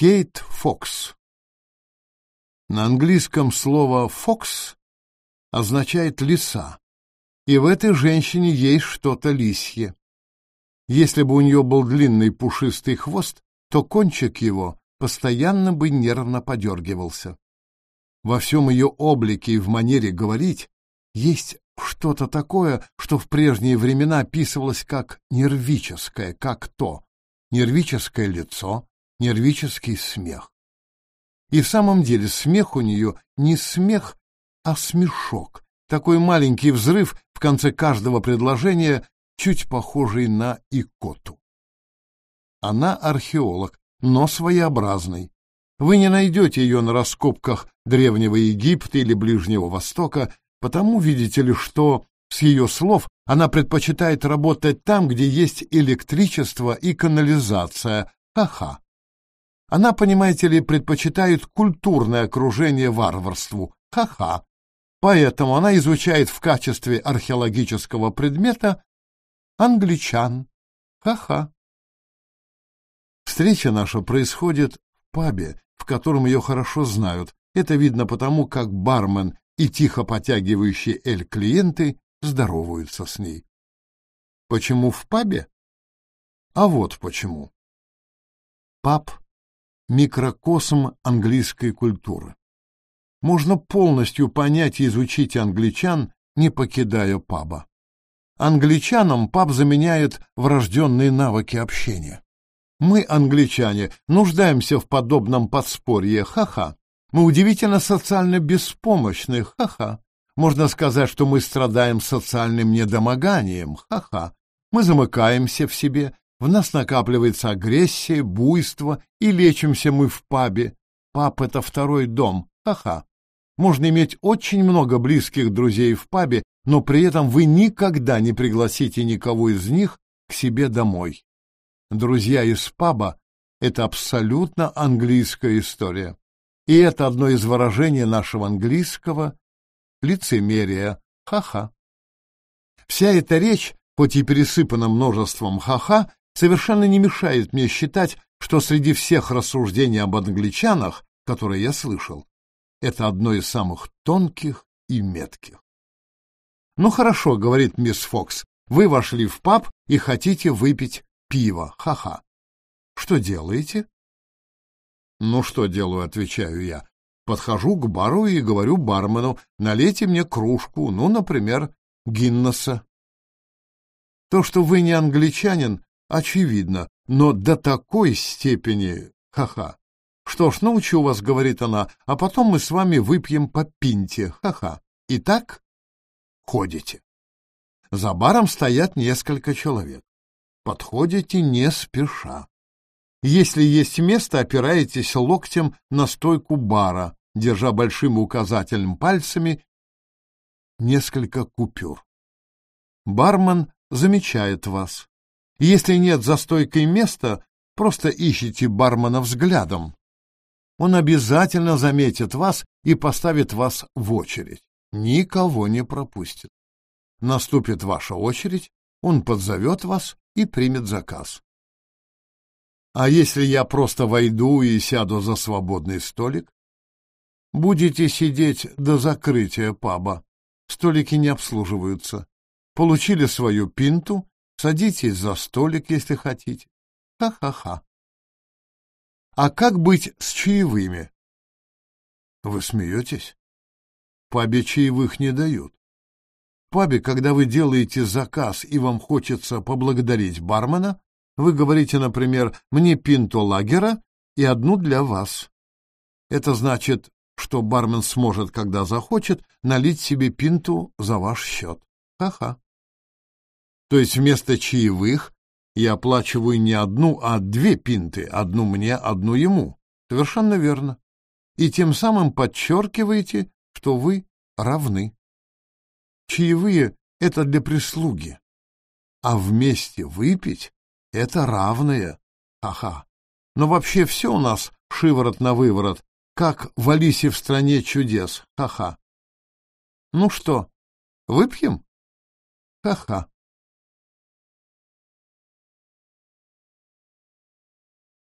Кейт Фокс. На английском слово «фокс» означает «лиса», и в этой женщине есть что-то лисье. Если бы у нее был длинный пушистый хвост, то кончик его постоянно бы нервно подергивался. Во всем ее облике и в манере говорить есть что-то такое, что в прежние времена описывалось как нервическое, как то, нервическое лицо, нервический смех. И в самом деле смех у нее не смех, а смешок, такой маленький взрыв в конце каждого предложения, чуть похожий на икоту. Она археолог, но своеобразный. Вы не найдете ее на раскопках Древнего Египта или Ближнего Востока, потому, видите ли, что, с ее слов, она предпочитает работать там, где есть электричество и канализация. Ха-ха. Она, понимаете ли, предпочитает культурное окружение варварству. Ха-ха. Поэтому она изучает в качестве археологического предмета англичан. Ха-ха. Встреча наша происходит в пабе, в котором ее хорошо знают. Это видно потому, как бармен и тихо потягивающие эль клиенты здороваются с ней. Почему в пабе? А вот почему. Паб — микрокосм английской культуры. Можно полностью понять и изучить англичан, не покидая паба. Англичанам паб заменяет врожденные навыки общения. Мы, англичане, нуждаемся в подобном подспорье, ха-ха. Мы удивительно социально беспомощны, ха-ха. Можно сказать, что мы страдаем социальным недомоганием, ха-ха. Мы замыкаемся в себе, в нас накапливается агрессия, буйство, и лечимся мы в пабе. Паб — это второй дом, ха-ха. Можно иметь очень много близких друзей в пабе, но при этом вы никогда не пригласите никого из них к себе домой. Друзья из паба — это абсолютно английская история. И это одно из выражений нашего английского лицемерия. Ха-ха. Вся эта речь, хоть и пересыпана множеством ха-ха, совершенно не мешает мне считать, что среди всех рассуждений об англичанах, которые я слышал, это одно из самых тонких и метких. «Ну хорошо», — говорит мисс Фокс, — «вы вошли в паб и хотите выпить пиво. Ха-ха. Что делаете? Ну, что делаю, отвечаю я. Подхожу к бару и говорю бармену, налейте мне кружку, ну, например, Гиннесса. То, что вы не англичанин, очевидно, но до такой степени, ха-ха. Что ж, научу вас, говорит она, а потом мы с вами выпьем по пинте, ха-ха. Итак, ходите. За баром стоят несколько человек. Подходите не спеша. Если есть место, опираетесь локтем на стойку бара, держа большим указательным пальцами несколько купюр. Бармен замечает вас. Если нет за стойкой места, просто ищите бармена взглядом. Он обязательно заметит вас и поставит вас в очередь. Никого не пропустит. Наступит ваша очередь, он подзовет вас и примет заказ. А если я просто войду и сяду за свободный столик? Будете сидеть до закрытия паба. Столики не обслуживаются. Получили свою пинту, садитесь за столик, если хотите. Ха-ха-ха. А как быть с чаевыми? Вы смеетесь? Пабе чаевых не дают пабе, когда вы делаете заказ и вам хочется поблагодарить бармена, вы говорите, например, «мне пинту лагера и одну для вас». Это значит, что бармен сможет, когда захочет, налить себе пинту за ваш счет. Ха-ха. То есть вместо чаевых я оплачиваю не одну, а две пинты, одну мне, одну ему. Совершенно верно. И тем самым подчеркиваете, что вы равны. Чаевые — это для прислуги, а вместе выпить — это равное. Ага. Но вообще все у нас шиворот на выворот, как в Алисе в стране чудес. Ха-ха. Ну что, выпьем? Ха-ха.